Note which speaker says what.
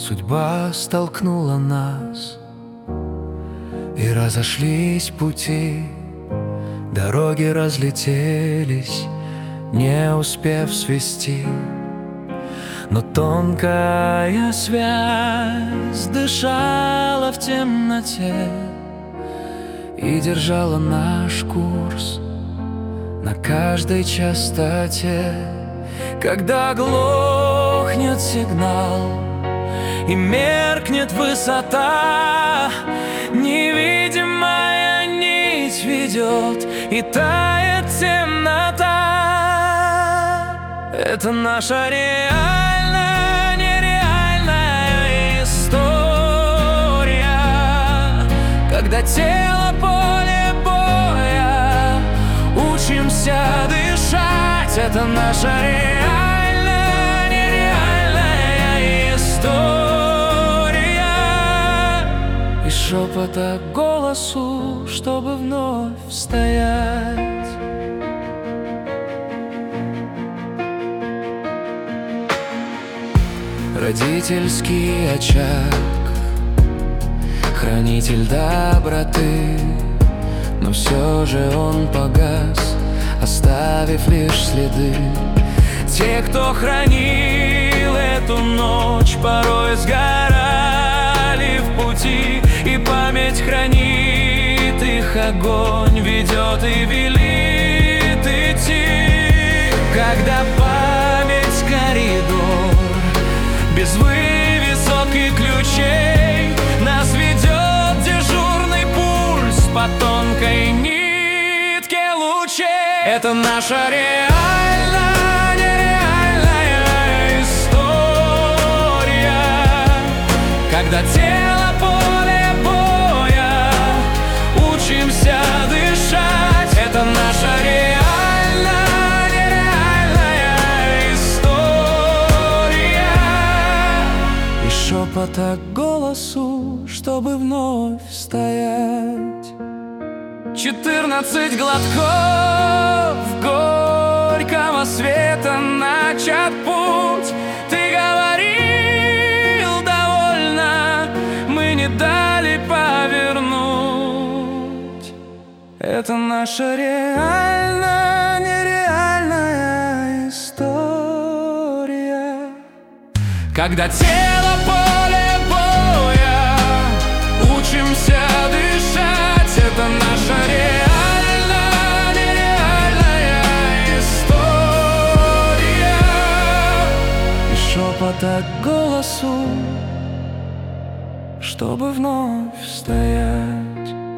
Speaker 1: Судьба столкнула нас И разошлись пути. Дороги разлетелись Не успев свести. Но тонкая связь Дышала в темноте И держала наш курс На каждой частоте. Когда глохнет сигнал и меркнет высота. Невидимая нить ведет И тает темнота. Это наша история. Когда тело поле боя Учимся дышать. Это наша шепота голосу, чтобы вновь стоять. Родительский очаг, хранитель доброты, но все же он погас, оставив лишь следы. Те, кто хранил эту ночь, порой сгорали огонь Ведет и велит идти. Когда память коридор Без вывесок и ключей Нас ведет дежурный пульс По тонкой нитке лучей. Это наша реальная, нереальная история. Когда тело шепота голосу, чтобы вновь стоять. Четырнадцать глотков горького света начат путь. Ты говорил довольно, мы не дали повернуть. Это наша реальная, нереальная история. Когда тело шепота голосу, чтобы вновь стоять.